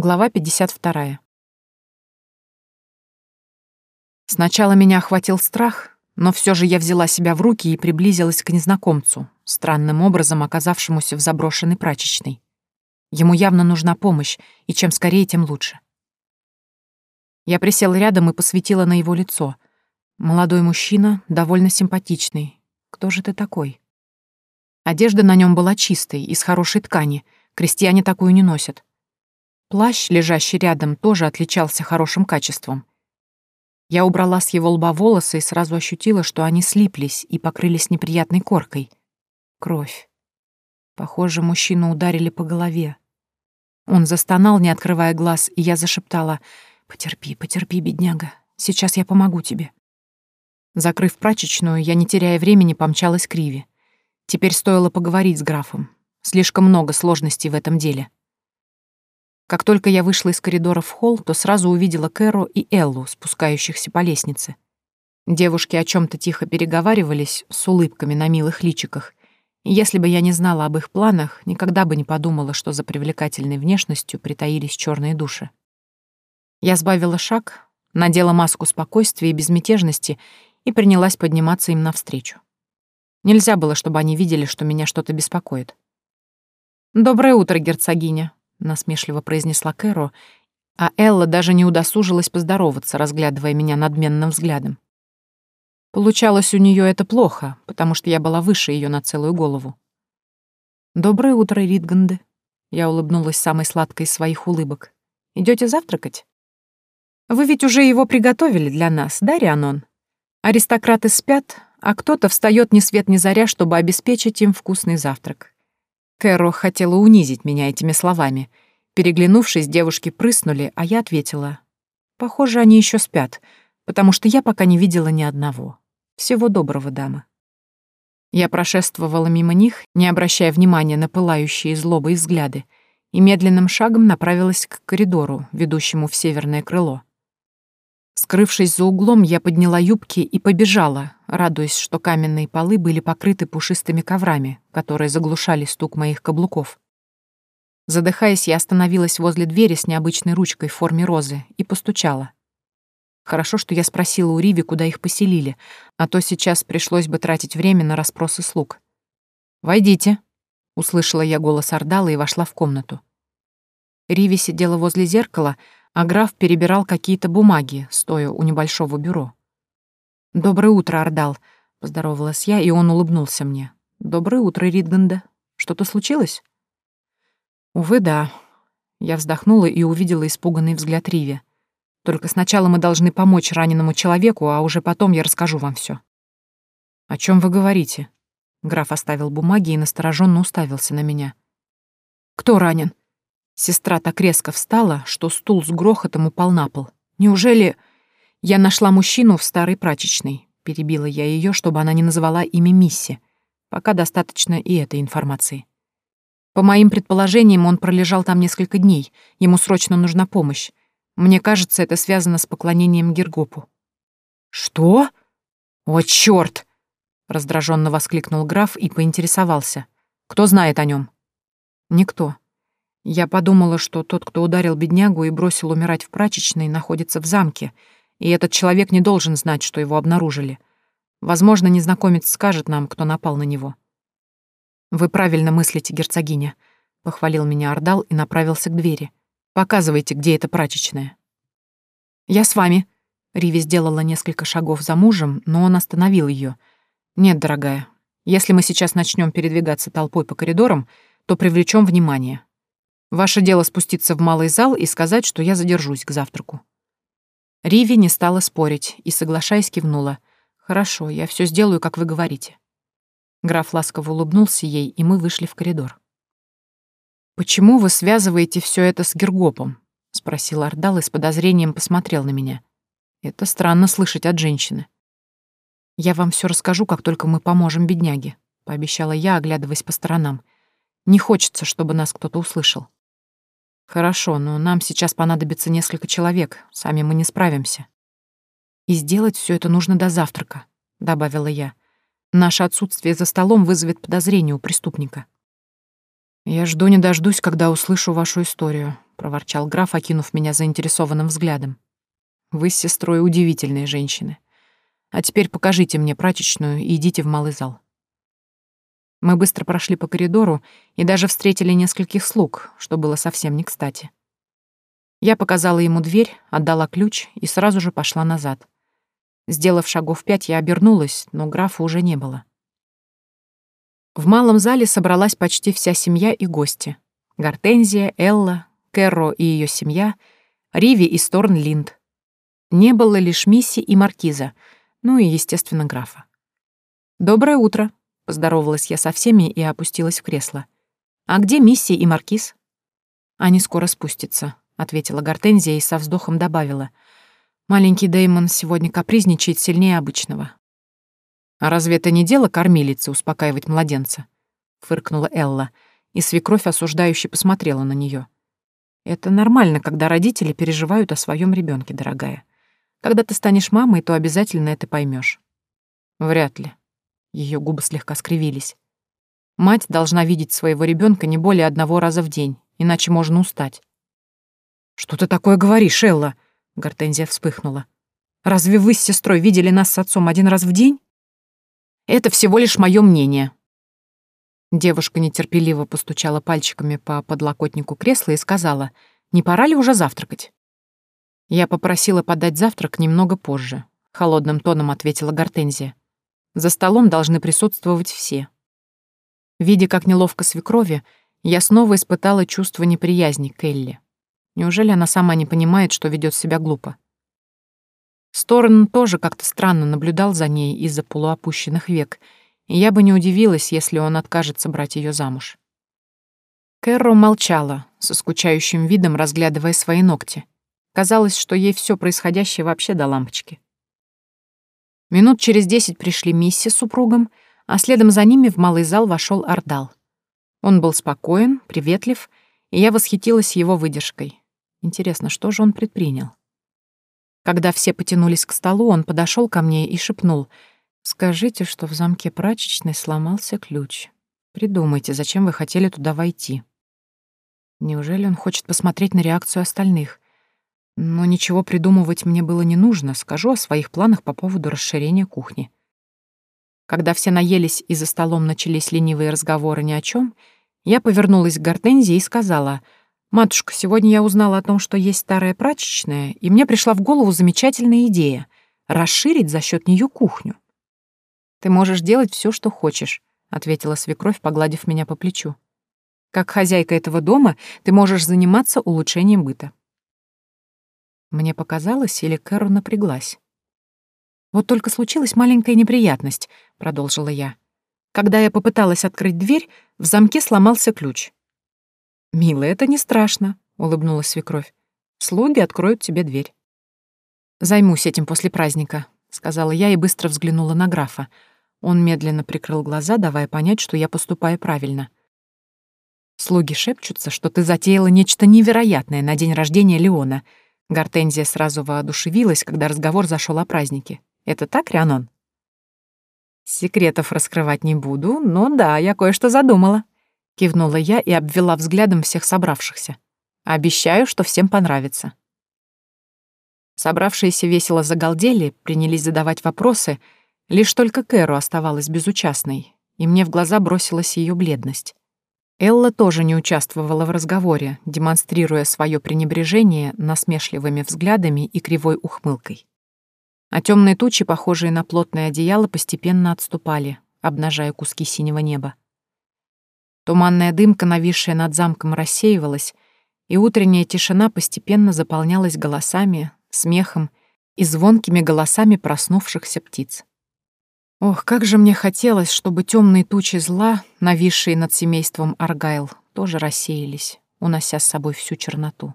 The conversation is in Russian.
Глава 52. Сначала меня охватил страх, но все же я взяла себя в руки и приблизилась к незнакомцу, странным образом оказавшемуся в заброшенной прачечной. Ему явно нужна помощь, и чем скорее, тем лучше. Я присела рядом и посветила на его лицо. Молодой мужчина, довольно симпатичный. Кто же ты такой? Одежда на нем была чистой, из хорошей ткани. Крестьяне такую не носят. Плащ, лежащий рядом, тоже отличался хорошим качеством. Я убрала с его лба волосы и сразу ощутила, что они слиплись и покрылись неприятной коркой. Кровь. Похоже, мужчину ударили по голове. Он застонал, не открывая глаз, и я зашептала «Потерпи, потерпи, бедняга, сейчас я помогу тебе». Закрыв прачечную, я, не теряя времени, помчалась к Риве. Теперь стоило поговорить с графом. Слишком много сложностей в этом деле. Как только я вышла из коридора в холл, то сразу увидела Кэру и Эллу, спускающихся по лестнице. Девушки о чем то тихо переговаривались с улыбками на милых личиках, если бы я не знала об их планах, никогда бы не подумала, что за привлекательной внешностью притаились черные души. Я сбавила шаг, надела маску спокойствия и безмятежности и принялась подниматься им навстречу. Нельзя было, чтобы они видели, что меня что-то беспокоит. «Доброе утро, герцогиня», — насмешливо произнесла Кэро, а Элла даже не удосужилась поздороваться, разглядывая меня надменным взглядом. Получалось у нее это плохо, потому что я была выше ее на целую голову. «Доброе утро, Ритганды», — я улыбнулась самой сладкой из своих улыбок. Идете завтракать?» «Вы ведь уже его приготовили для нас, да, Рианон? Аристократы спят, а кто-то встает ни свет ни заря, чтобы обеспечить им вкусный завтрак. Кэро хотела унизить меня этими словами. Переглянувшись, девушки прыснули, а я ответила. «Похоже, они еще спят, потому что я пока не видела ни одного. Всего доброго, дама». Я прошествовала мимо них, не обращая внимания на пылающие злобой взгляды, и медленным шагом направилась к коридору, ведущему в северное крыло. Скрывшись за углом, я подняла юбки и побежала, радуясь, что каменные полы были покрыты пушистыми коврами, которые заглушали стук моих каблуков. Задыхаясь, я остановилась возле двери с необычной ручкой в форме розы и постучала. Хорошо, что я спросила у Риви, куда их поселили, а то сейчас пришлось бы тратить время на расспросы слуг. «Войдите», — услышала я голос Ордала и вошла в комнату. Риви сидела возле зеркала, а граф перебирал какие-то бумаги, стоя у небольшого бюро. «Доброе утро, Ардал», — поздоровалась я, и он улыбнулся мне. «Доброе утро, Ридганда. Что-то случилось?» «Увы, да». Я вздохнула и увидела испуганный взгляд Риви. «Только сначала мы должны помочь раненому человеку, а уже потом я расскажу вам все. «О чем вы говорите?» Граф оставил бумаги и настороженно уставился на меня. «Кто ранен?» Сестра так резко встала, что стул с грохотом упал на пол. «Неужели...» «Я нашла мужчину в старой прачечной», — перебила я ее, чтобы она не называла имя Мисси. Пока достаточно и этой информации. По моим предположениям, он пролежал там несколько дней. Ему срочно нужна помощь. Мне кажется, это связано с поклонением Гергопу. «Что? О, чёрт!» — раздраженно воскликнул граф и поинтересовался. «Кто знает о нем? «Никто», я подумала, что тот, кто ударил беднягу и бросил умирать в прачечной, находится в замке, и этот человек не должен знать, что его обнаружили. Возможно, незнакомец скажет нам, кто напал на него. «Вы правильно мыслите, герцогиня», — похвалил меня Ордал и направился к двери. «Показывайте, где эта прачечная». «Я с вами», — Риви сделала несколько шагов за мужем, но он остановил ее. «Нет, дорогая, если мы сейчас начнем передвигаться толпой по коридорам, то привлечем внимание. Ваше дело спуститься в малый зал и сказать, что я задержусь к завтраку». Риви не стала спорить и, соглашаясь, кивнула. «Хорошо, я все сделаю, как вы говорите». Граф ласково улыбнулся ей, и мы вышли в коридор. «Почему вы связываете все это с Гергопом?» — спросил Ардал и с подозрением посмотрел на меня. «Это странно слышать от женщины». «Я вам все расскажу, как только мы поможем бедняге», — пообещала я, оглядываясь по сторонам. «Не хочется, чтобы нас кто-то услышал». Хорошо, но нам сейчас понадобится несколько человек, сами мы не справимся. И сделать все это нужно до завтрака, добавила я. Наше отсутствие за столом вызовет подозрение у преступника. Я жду не дождусь, когда услышу вашу историю, проворчал граф, окинув меня заинтересованным взглядом. «Вы с сестрой удивительные женщины. А теперь покажите мне прачечную и идите в малый зал». Мы быстро прошли по коридору и даже встретили нескольких слуг, что было совсем не кстати. Я показала ему дверь, отдала ключ и сразу же пошла назад. Сделав шагов пять, я обернулась, но графа уже не было. В малом зале собралась почти вся семья и гости. Гортензия, Элла, Кэрро и ее семья, Риви и Сторн Линд. Не было лишь Мисси и Маркиза, ну и, естественно, графа. «Доброе утро», — поздоровалась я со всеми и опустилась в кресло. «А где Мисси и Маркиз?» «Они скоро спустятся», — ответила Гортензия и со вздохом добавила. «Маленький Дэймон сегодня капризничает сильнее обычного». «А разве это не дело кормилицы успокаивать младенца?» — фыркнула Элла, и свекровь осуждающе посмотрела на нее. Это нормально, когда родители переживают о своем ребенке, дорогая. Когда ты станешь мамой, то обязательно это поймешь. Вряд ли. Ее губы слегка скривились. Мать должна видеть своего ребенка не более одного раза в день, иначе можно устать. Что ты такое говоришь, Элла? Гортензия вспыхнула. Разве вы с сестрой видели нас с отцом один раз в день? Это всего лишь мое мнение. Девушка нетерпеливо постучала пальчиками по подлокотнику кресла и сказала, «Не пора ли уже завтракать?» Я попросила подать завтрак немного позже. Холодным тоном ответила Гортензия. За столом должны присутствовать все. Видя, как неловко свекрови, я снова испытала чувство неприязни к Элли. Неужели она сама не понимает, что ведет себя глупо? Сторон тоже как-то странно наблюдал за ней из-за полуопущенных век — и я бы не удивилась, если он откажется брать ее замуж. Кэрро молчала, со скучающим видом разглядывая свои ногти. Казалось, что ей все происходящее вообще до лампочки. Минут через десять пришли Мисси с супругом, а следом за ними в малый зал вошел Ардал. Он был спокоен, приветлив, и я восхитилась его выдержкой. Интересно, что же он предпринял? Когда все потянулись к столу, он подошел ко мне и шепнул — Скажите, что в замке прачечной сломался ключ. Придумайте, зачем вы хотели туда войти. Неужели он хочет посмотреть на реакцию остальных? Но ничего придумывать мне было не нужно, скажу о своих планах по поводу расширения кухни. Когда все наелись и за столом начались ленивые разговоры ни о чем, я повернулась к Гортензии и сказала, «Матушка, сегодня я узнала о том, что есть старая прачечная, и мне пришла в голову замечательная идея — расширить за счет нее кухню. Ты можешь делать все, что хочешь», — ответила свекровь, погладив меня по плечу. «Как хозяйка этого дома ты можешь заниматься улучшением быта». Мне показалось, или Кэру напряглась. «Вот только случилась маленькая неприятность», — продолжила я. «Когда я попыталась открыть дверь, в замке сломался ключ». «Милая, это не страшно», — улыбнулась свекровь. «Слуги откроют тебе дверь». «Займусь этим после праздника», — сказала я и быстро взглянула на графа. Он медленно прикрыл глаза, давая понять, что я поступаю правильно. «Слуги шепчутся, что ты затеяла нечто невероятное на день рождения Леона». Гортензия сразу воодушевилась, когда разговор зашел о празднике. «Это так, Рианон?» «Секретов раскрывать не буду, но да, я кое-что задумала», — кивнула я и обвела взглядом всех собравшихся. «Обещаю, что всем понравится». Собравшиеся весело загалдели, принялись задавать вопросы — Лишь только Кэру оставалась безучастной, и мне в глаза бросилась ее бледность. Элла тоже не участвовала в разговоре, демонстрируя свое пренебрежение насмешливыми взглядами и кривой ухмылкой. А темные тучи, похожие на плотное одеяло, постепенно отступали, обнажая куски синего неба. Туманная дымка, нависшая над замком, рассеивалась, и утренняя тишина постепенно заполнялась голосами, смехом и звонкими голосами проснувшихся птиц. Ох, как же мне хотелось, чтобы темные тучи зла, нависшие над семейством Аргайл, тоже рассеялись, унося с собой всю черноту.